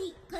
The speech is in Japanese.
リカ